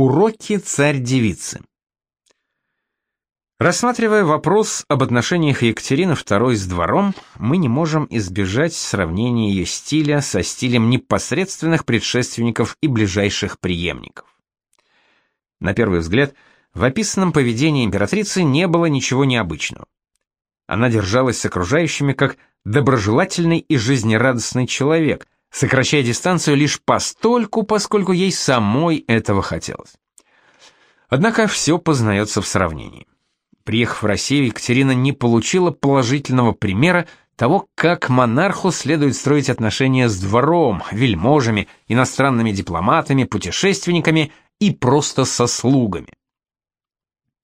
Уроки царь-девицы. Рассматривая вопрос об отношениях Екатерины II с двором, мы не можем избежать сравнения ее стиля со стилем непосредственных предшественников и ближайших преемников. На первый взгляд, в описанном поведении императрицы не было ничего необычного. Она держалась с окружающими как доброжелательный и жизнерадостный человек, сокращая дистанцию лишь постольку, поскольку ей самой этого хотелось. Однако все познается в сравнении. Приехав в Россию, Екатерина не получила положительного примера того, как монарху следует строить отношения с двором, вельможами, иностранными дипломатами, путешественниками и просто со слугами.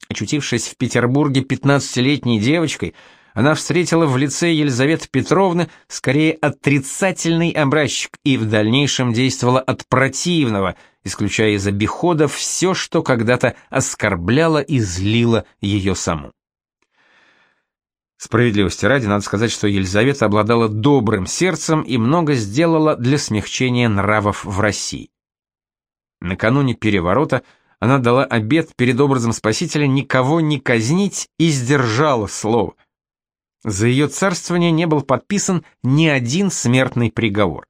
Очутившись в Петербурге 15-летней девочкой, она встретила в лице Елизаветы Петровны скорее отрицательный образчик и в дальнейшем действовала от противного, исключая из обихода все, что когда-то оскорбляло и злило ее саму. Справедливости ради, надо сказать, что Елизавета обладала добрым сердцем и много сделала для смягчения нравов в России. Накануне переворота она дала обет перед образом Спасителя никого не казнить и сдержала слово. За ее царствование не был подписан ни один смертный приговор.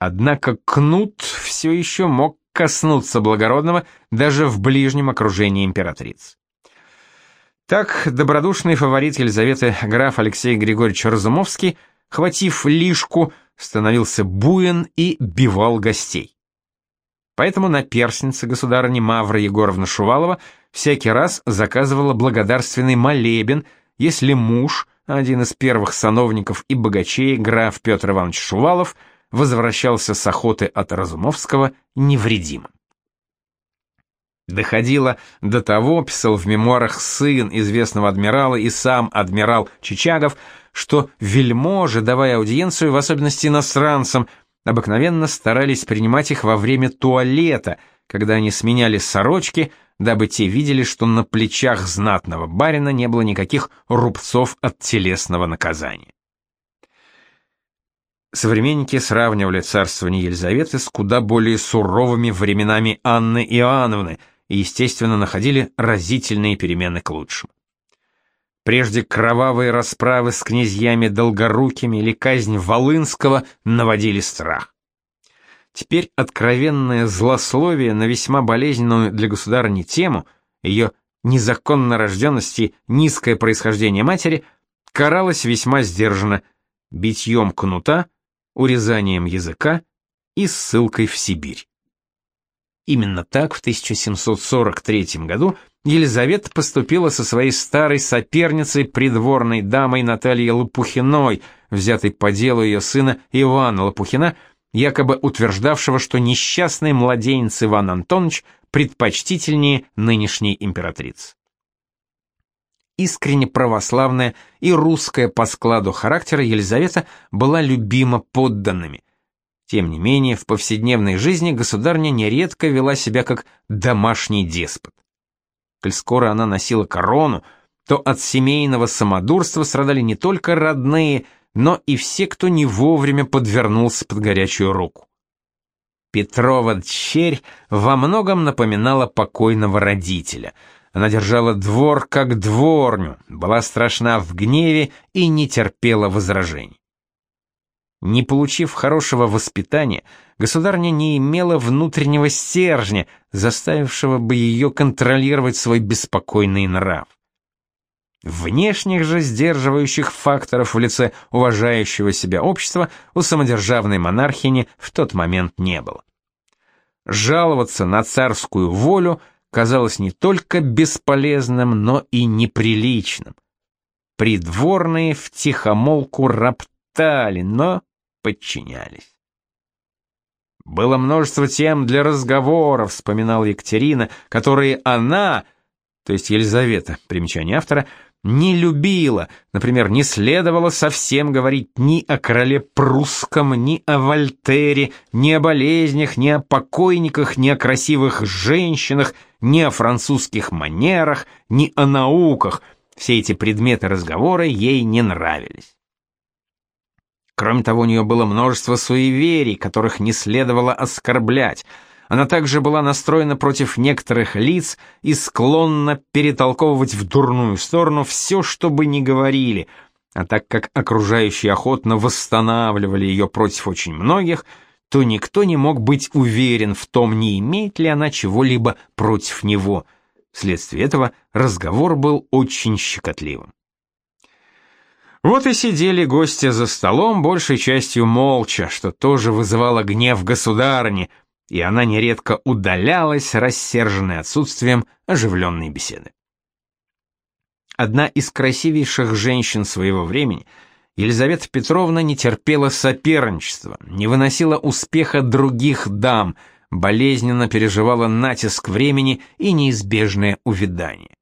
Однако кнут все еще мог коснуться благородного даже в ближнем окружении императрицы. Так добродушный фаворит Елизаветы граф Алексей Григорьевич Разумовский, хватив лишку, становился буен и бивал гостей. Поэтому на перстнице государыни Мавра Егоровна Шувалова всякий раз заказывала благодарственный молебен – если муж, один из первых сановников и богачей, граф Петр Иванович Шувалов, возвращался с охоты от Разумовского невредимым. Доходило до того, писал в мемуарах сын известного адмирала и сам адмирал Чичагов, что вельможи, давая аудиенцию, в особенности иностранцам, обыкновенно старались принимать их во время туалета, когда они сменяли сорочки, дабы те видели, что на плечах знатного барина не было никаких рубцов от телесного наказания. Современники сравнивали царствование Елизаветы с куда более суровыми временами Анны Иоанновны и, естественно, находили разительные перемены к лучшему. Прежде кровавые расправы с князьями Долгорукими или казнь Волынского наводили страх. Теперь откровенное злословие на весьма болезненную для государыни тему, ее незаконно рожденности, низкое происхождение матери, каралось весьма сдержанно битьем кнута, урезанием языка и ссылкой в Сибирь. Именно так в 1743 году Елизавета поступила со своей старой соперницей, придворной дамой Натальей Лопухиной, взятой по делу ее сына Ивана Лопухина, якобы утверждавшего, что несчастный младенец Иван Антонович предпочтительнее нынешней императрицы. Искренне православная и русская по складу характера Елизавета была любима подданными. Тем не менее, в повседневной жизни государня нередко вела себя как домашний деспот. Коль скоро она носила корону, то от семейного самодурства страдали не только родные, но и все, кто не вовремя подвернулся под горячую руку. Петрова дщерь во многом напоминала покойного родителя. Она держала двор как дворню, была страшна в гневе и не терпела возражений. Не получив хорошего воспитания, государня не имела внутреннего стержня, заставившего бы ее контролировать свой беспокойный нрав. Внешних же сдерживающих факторов в лице уважающего себя общества у самодержавной монархини в тот момент не было. Жаловаться на царскую волю казалось не только бесполезным, но и неприличным. Придворные втихомолку роптали, но подчинялись. Было множество тем для разговоров, вспоминала Екатерина, которые она, то есть Елизавета, примечание автора, не любила, например, не следовало совсем говорить ни о короле прусском, ни о Вольтере, ни о болезнях, ни о покойниках, ни о красивых женщинах, ни о французских манерах, ни о науках. Все эти предметы разговора ей не нравились. Кроме того, у нее было множество суеверий, которых не следовало оскорблять – Она также была настроена против некоторых лиц и склонна перетолковывать в дурную сторону все, что бы ни говорили, а так как окружающие охотно восстанавливали ее против очень многих, то никто не мог быть уверен в том, не имеет ли она чего-либо против него. Вследствие этого разговор был очень щекотливым. Вот и сидели гости за столом, большей частью молча, что тоже вызывало гнев государни, и она нередко удалялась, рассерженная отсутствием оживленной беседы. Одна из красивейших женщин своего времени, Елизавета Петровна не терпела соперничества, не выносила успеха других дам, болезненно переживала натиск времени и неизбежное увядание.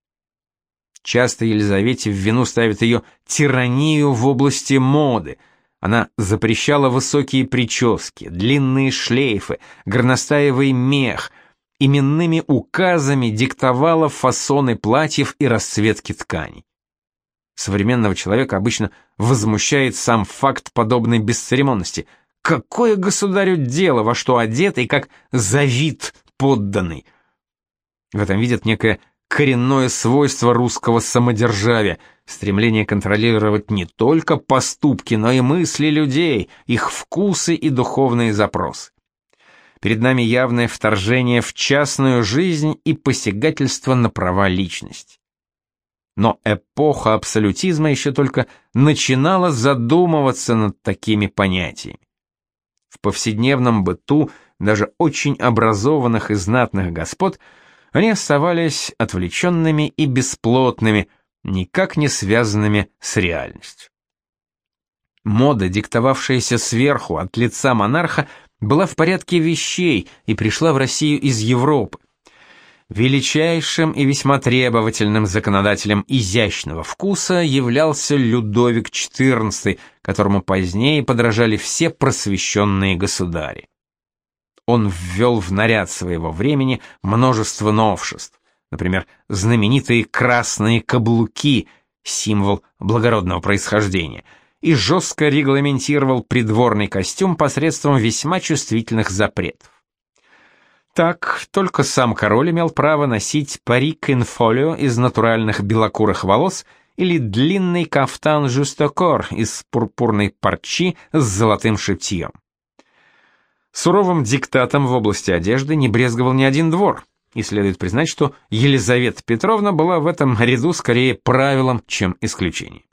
Часто Елизавете в вину ставят ее тиранию в области моды. Она запрещала высокие прически, длинные шлейфы, горностаевый мех, именными указами диктовала фасоны платьев и расцветки тканей. Современного человека обычно возмущает сам факт подобной бесцеремонности. Какое государю дело, во что одет и как завид подданный? В этом видят некое коренное свойство русского самодержавия, стремление контролировать не только поступки, но и мысли людей, их вкусы и духовные запросы. Перед нами явное вторжение в частную жизнь и посягательство на права личности. Но эпоха абсолютизма еще только начинала задумываться над такими понятиями. В повседневном быту даже очень образованных и знатных господ – они оставались отвлеченными и бесплотными, никак не связанными с реальностью. Мода, диктовавшаяся сверху от лица монарха, была в порядке вещей и пришла в Россию из Европы. Величайшим и весьма требовательным законодателем изящного вкуса являлся Людовик XIV, которому позднее подражали все просвещенные государи он ввел в наряд своего времени множество новшеств. Например, знаменитые красные каблуки, символ благородного происхождения, и жестко регламентировал придворный костюм посредством весьма чувствительных запретов. Так, только сам король имел право носить парик инфолио из натуральных белокурых волос или длинный кафтан жюстокор из пурпурной парчи с золотым шитьем. Суровым диктатом в области одежды не брезговал ни один двор, и следует признать, что Елизавета Петровна была в этом ряду скорее правилом, чем исключением.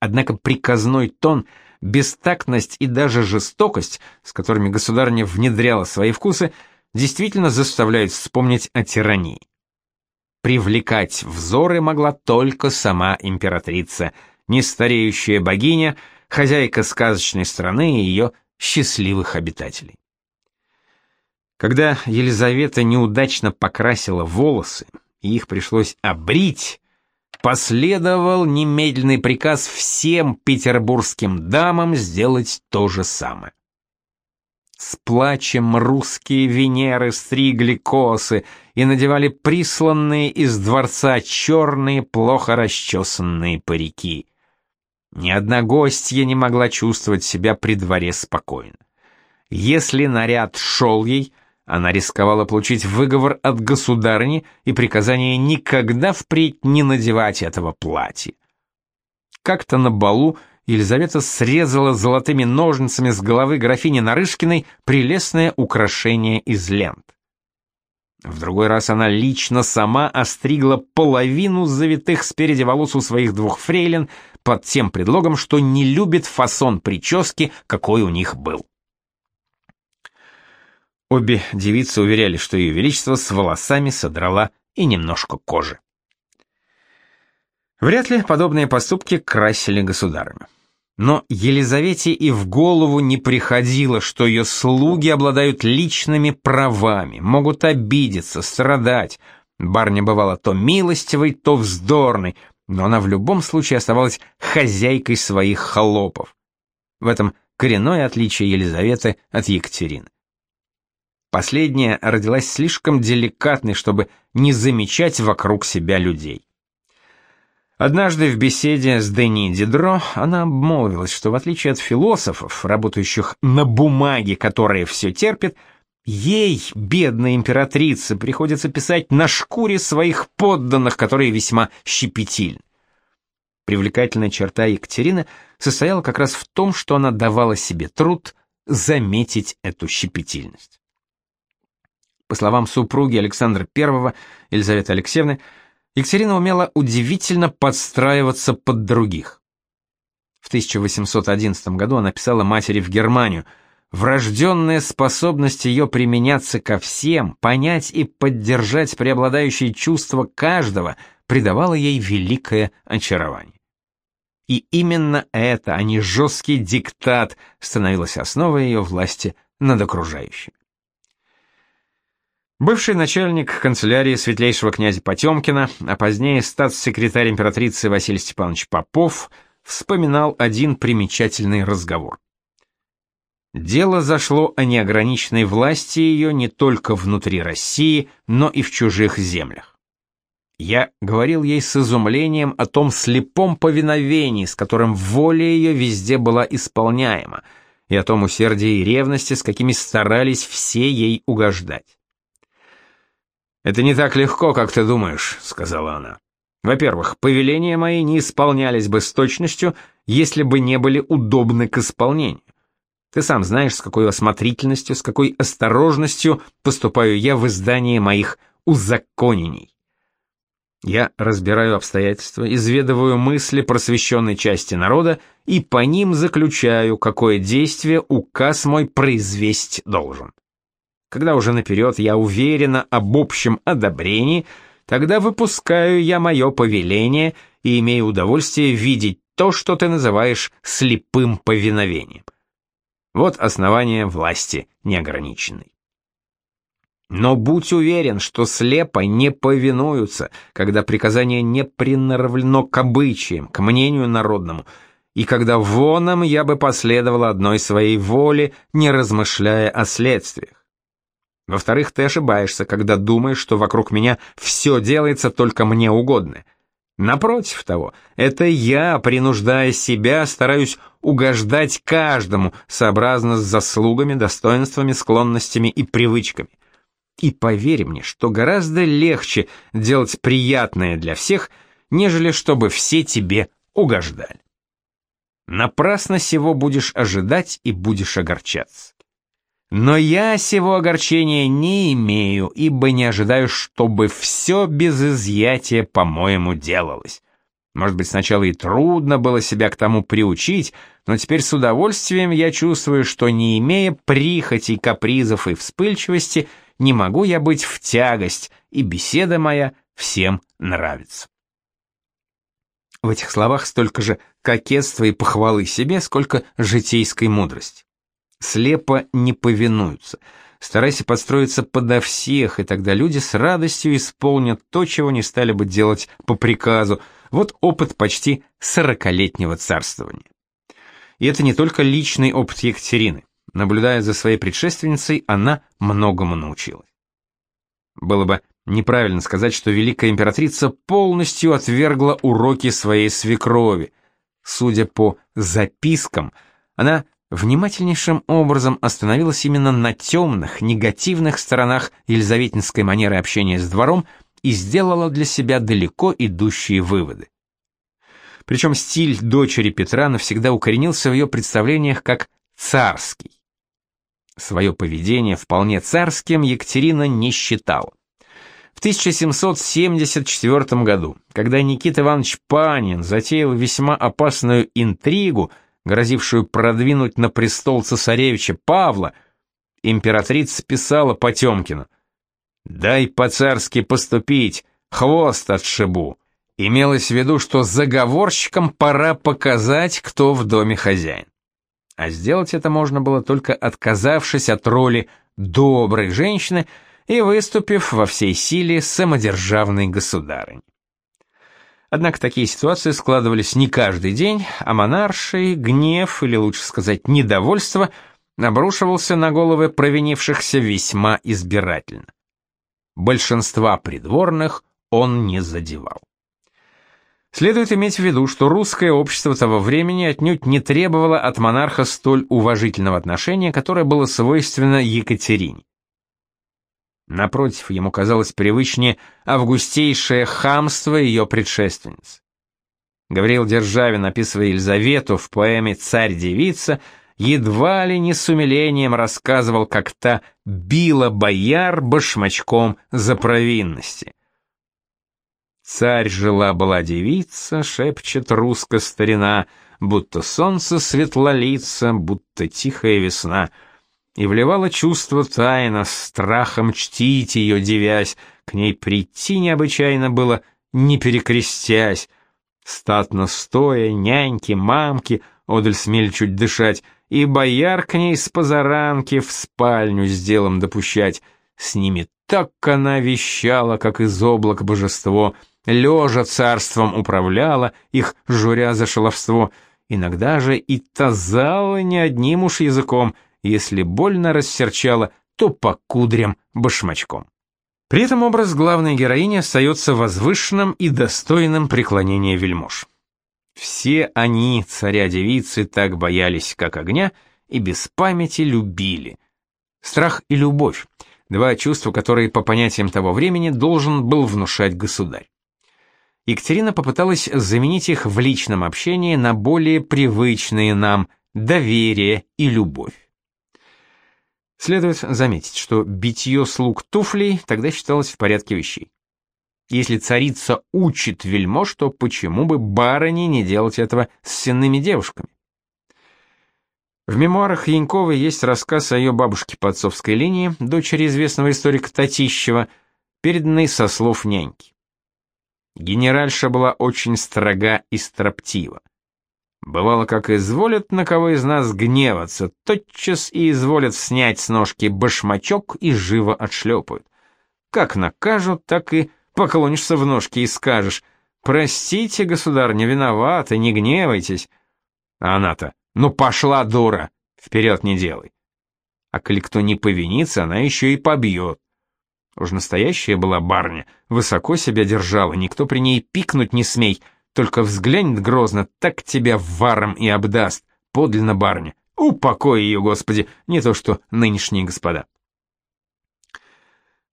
Однако приказной тон, бестактность и даже жестокость, с которыми государыня внедряла свои вкусы, действительно заставляют вспомнить о тирании. Привлекать взоры могла только сама императрица, нестареющая богиня, хозяйка сказочной страны и ее счастливых обитателей. Когда Елизавета неудачно покрасила волосы, и их пришлось обрить, последовал немедленный приказ всем петербургским дамам сделать то же самое. С плачем русские Венеры стригли косы и надевали присланные из дворца черные, плохо расчесанные парики. Ни одна гостья не могла чувствовать себя при дворе спокойно. Если наряд шел ей, она рисковала получить выговор от государыни и приказание никогда впредь не надевать этого платья. Как-то на балу Елизавета срезала золотыми ножницами с головы графини Нарышкиной прелестное украшение из лент. В другой раз она лично сама остригла половину завитых спереди волос у своих двух фрейлин под тем предлогом, что не любит фасон прически, какой у них был. Обе девицы уверяли, что ее величество с волосами содрала и немножко кожи. Вряд ли подобные поступки красили государыню. Но Елизавете и в голову не приходило, что ее слуги обладают личными правами, могут обидеться, страдать. Барня бывала то милостивой, то вздорной, но она в любом случае оставалась хозяйкой своих холопов. В этом коренное отличие Елизаветы от Екатерины. Последняя родилась слишком деликатной, чтобы не замечать вокруг себя людей. Однажды в беседе с Дени Дидро она обмолвилась, что в отличие от философов, работающих на бумаге, которая все терпит, Ей, бедной императрице, приходится писать на шкуре своих подданных, которые весьма щепетильны. Привлекательная черта Екатерины состояла как раз в том, что она давала себе труд заметить эту щепетильность. По словам супруги Александра I, Елизаветы Алексеевны, Екатерина умела удивительно подстраиваться под других. В 1811 году она писала матери в Германию – Врожденная способность ее применяться ко всем, понять и поддержать преобладающие чувства каждого придавала ей великое очарование. И именно это, а не жесткий диктат, становилось основой ее власти над окружающими. Бывший начальник канцелярии светлейшего князя Потемкина, а позднее статс-секретарь императрицы Василий Степанович Попов, вспоминал один примечательный разговор. Дело зашло о неограниченной власти ее не только внутри России, но и в чужих землях. Я говорил ей с изумлением о том слепом повиновении, с которым воля ее везде была исполняема, и о том усердии и ревности, с какими старались все ей угождать. «Это не так легко, как ты думаешь», — сказала она. «Во-первых, повеления мои не исполнялись бы с точностью, если бы не были удобны к исполнению. Ты сам знаешь, с какой осмотрительностью, с какой осторожностью поступаю я в издании моих узаконений. Я разбираю обстоятельства, изведываю мысли просвещенной части народа и по ним заключаю, какое действие указ мой произвести должен. Когда уже наперед я уверена об общем одобрении, тогда выпускаю я мое повеление и имею удовольствие видеть то, что ты называешь слепым повиновением. Вот основание власти неограниченной. Но будь уверен, что слепо не повинуются, когда приказание не приноровлено к обычаям, к мнению народному, и когда воном я бы последовал одной своей воле, не размышляя о следствиях. Во-вторых, ты ошибаешься, когда думаешь, что вокруг меня все делается только мне угодно. Напротив того, это я, принуждая себя, стараюсь угождать каждому, сообразно с заслугами, достоинствами, склонностями и привычками. И поверь мне, что гораздо легче делать приятное для всех, нежели чтобы все тебе угождали. Напрасно сего будешь ожидать и будешь огорчаться. Но я сего огорчения не имею, ибо не ожидаю, чтобы все без изъятия, по-моему, делалось. Может быть, сначала и трудно было себя к тому приучить, но теперь с удовольствием я чувствую, что не имея прихотей, капризов и вспыльчивости, не могу я быть в тягость, и беседа моя всем нравится. В этих словах столько же кокетства и похвалы себе, сколько житейской мудрости слепо не повинуются. Старайся подстроиться подо всех, и тогда люди с радостью исполнят то, чего не стали бы делать по приказу. Вот опыт почти сорокалетнего царствования. И это не только личный опыт Екатерины. Наблюдая за своей предшественницей, она многому научилась. Было бы неправильно сказать, что великая императрица полностью отвергла уроки своей свекрови. Судя по запискам, она внимательнейшим образом остановилась именно на темных, негативных сторонах елизаветинской манеры общения с двором и сделала для себя далеко идущие выводы. Причем стиль дочери Петра навсегда укоренился в ее представлениях как царский. Свое поведение вполне царским Екатерина не считала. В 1774 году, когда Никита Иванович Панин затеял весьма опасную интригу – грозившую продвинуть на престол цесаревича Павла, императрица писала Потемкину «Дай по-царски поступить, хвост отшибу». Имелось в виду, что заговорщикам пора показать, кто в доме хозяин. А сделать это можно было только отказавшись от роли доброй женщины и выступив во всей силе самодержавной государыни. Однако такие ситуации складывались не каждый день, а монарший гнев, или лучше сказать недовольство, обрушивался на головы провинившихся весьма избирательно. Большинства придворных он не задевал. Следует иметь в виду, что русское общество того времени отнюдь не требовало от монарха столь уважительного отношения, которое было свойственно Екатерине. Напротив, ему казалось привычнее августейшее хамство ее предшественниц. Гавриил Державин, описывая Елизавету в поэме «Царь-девица», едва ли не с умилением рассказывал, как та била бояр башмачком за провинности. Царь жила-была девица, шепчет русская старина, будто солнце светлолица, будто тихая весна — и вливала чувство тайно, страхом чтить ее, девясь, к ней прийти необычайно было, не перекрестясь. Статно стоя, няньки, мамки, одаль смели чуть дышать, и бояр к ней с позаранки в спальню с делом допущать. С ними так она вещала, как из облак божество, лежа царством управляла, их журя за шаловство, иногда же и тазала не одним уж языком — если больно рассерчало, то по кудрям башмачком. При этом образ главной героини остается возвышенным и достойным преклонения вельмож. Все они, царя-девицы, так боялись, как огня, и без памяти любили. Страх и любовь — два чувства, которые, по понятиям того времени, должен был внушать государь. Екатерина попыталась заменить их в личном общении на более привычные нам доверие и любовь. Следует заметить, что битье слуг туфлей тогда считалось в порядке вещей. Если царица учит вельмож, то почему бы барыне не делать этого с сенными девушками? В мемуарах Яньковой есть рассказ о ее бабушке по отцовской линии, дочери известного историка Татищева, переданный со слов няньки. Генеральша была очень строга и строптива. Бывало, как изволят на кого из нас гневаться, тотчас и изволят снять с ножки башмачок и живо отшлепают. Как накажут, так и поклонишься в ножки и скажешь «Простите, государ, не виновата, не гневайтесь». А она-то «Ну пошла, дура, вперед не делай». А коли кто не повинится, она еще и побьет. Уж настоящая была барня, высоко себя держала, никто при ней пикнуть не смей — только взглянет грозно, так тебя варом и обдаст, подлинно барыня. Упокой ее, Господи, не то что нынешние господа.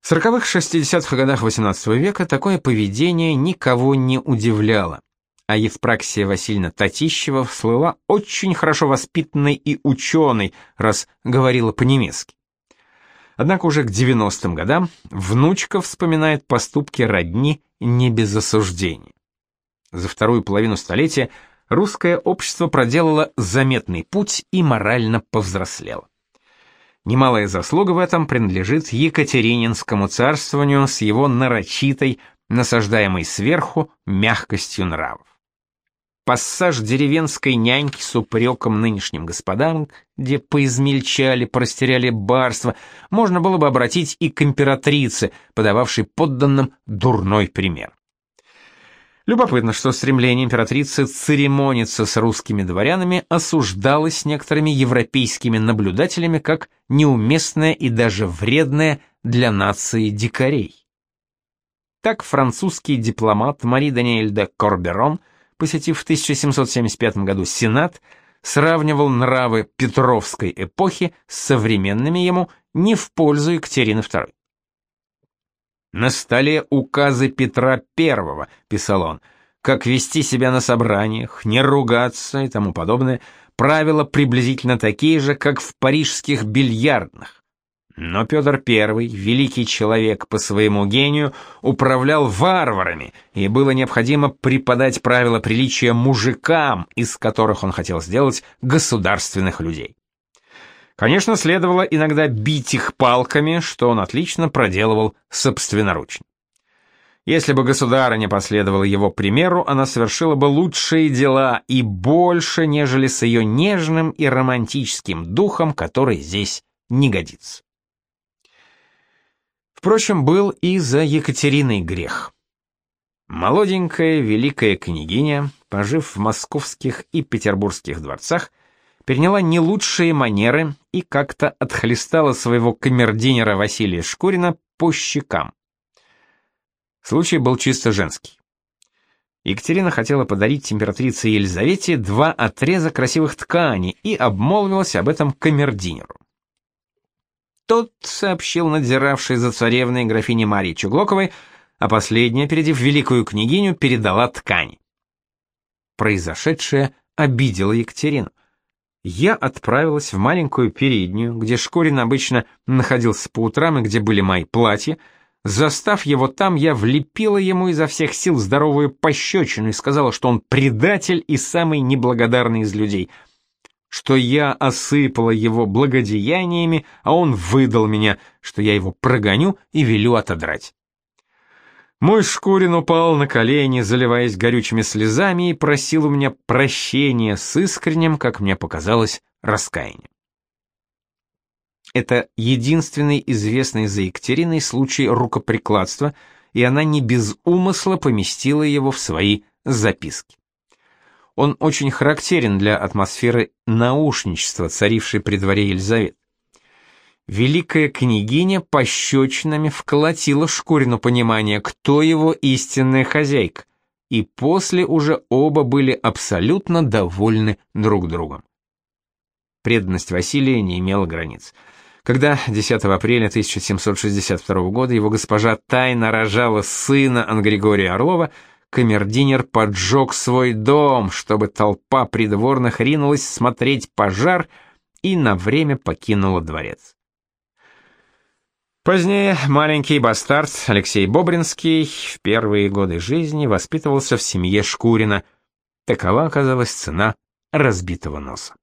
В сороковых шестидесятых годах XVIII века такое поведение никого не удивляло, а Евпраксия Васильевна Татищева всплыла очень хорошо воспитанной и ученой, раз говорила по-немецки. Однако уже к 90-м годам внучка вспоминает поступки родни не без осуждения. За вторую половину столетия русское общество проделало заметный путь и морально повзрослело. Немалая заслуга в этом принадлежит Екатерининскому царствованию с его нарочитой, насаждаемой сверху, мягкостью нравов. Пассаж деревенской няньки с упреком нынешним господам, где поизмельчали, простеряли барство, можно было бы обратить и к императрице, подававшей подданным дурной пример. Любопытно, что стремление императрицы церемониться с русскими дворянами осуждалось некоторыми европейскими наблюдателями как неуместное и даже вредное для нации дикарей. Так французский дипломат Мари Даниэль де Корберон, посетив в 1775 году Сенат, сравнивал нравы Петровской эпохи с современными ему не в пользу Екатерины II. На столе указы Петра I, писал он, как вести себя на собраниях, не ругаться и тому подобное, правила приблизительно такие же, как в парижских бильярдных. Но Петр I, великий человек по своему гению, управлял варварами, и было необходимо преподать правила приличия мужикам, из которых он хотел сделать государственных людей. Конечно, следовало иногда бить их палками, что он отлично проделывал собственноручно. Если бы государыня последовала его примеру, она совершила бы лучшие дела и больше, нежели с ее нежным и романтическим духом, который здесь не годится. Впрочем, был и за Екатериной грех. Молоденькая великая княгиня, пожив в московских и петербургских дворцах, переняла не лучшие манеры и как-то отхлестала своего камердинера Василия Шкурина по щекам. Случай был чисто женский. Екатерина хотела подарить императрице Елизавете два отреза красивых тканей и обмолвилась об этом камердинеру. Тот сообщил надзиравшей за царевной графине Марии Чуглоковой, а последняя, опередив великую княгиню, передала ткань. Произошедшее обидело Екатерину. Я отправилась в маленькую переднюю, где Шкурин обычно находился по утрам и где были мои платья. Застав его там, я влепила ему изо всех сил здоровую пощечину и сказала, что он предатель и самый неблагодарный из людей, что я осыпала его благодеяниями, а он выдал меня, что я его прогоню и велю отодрать. Мой Шкурин упал на колени, заливаясь горючими слезами, и просил у меня прощения с искренним, как мне показалось, раскаянием. Это единственный известный за Екатериной случай рукоприкладства, и она не без умысла поместила его в свои записки. Он очень характерен для атмосферы наушничества, царившей при дворе Елизаветы великая княгиня пощечинами вколотила Шкурину понимание, кто его истинная хозяйка, и после уже оба были абсолютно довольны друг другом. Преданность Василия не имела границ. Когда 10 апреля 1762 года его госпожа тайно рожала сына Ангригория Орлова, камердинер поджег свой дом, чтобы толпа придворных ринулась смотреть пожар и на время покинула дворец. Позднее маленький бастард Алексей Бобринский в первые годы жизни воспитывался в семье Шкурина. Такова оказалась цена разбитого носа.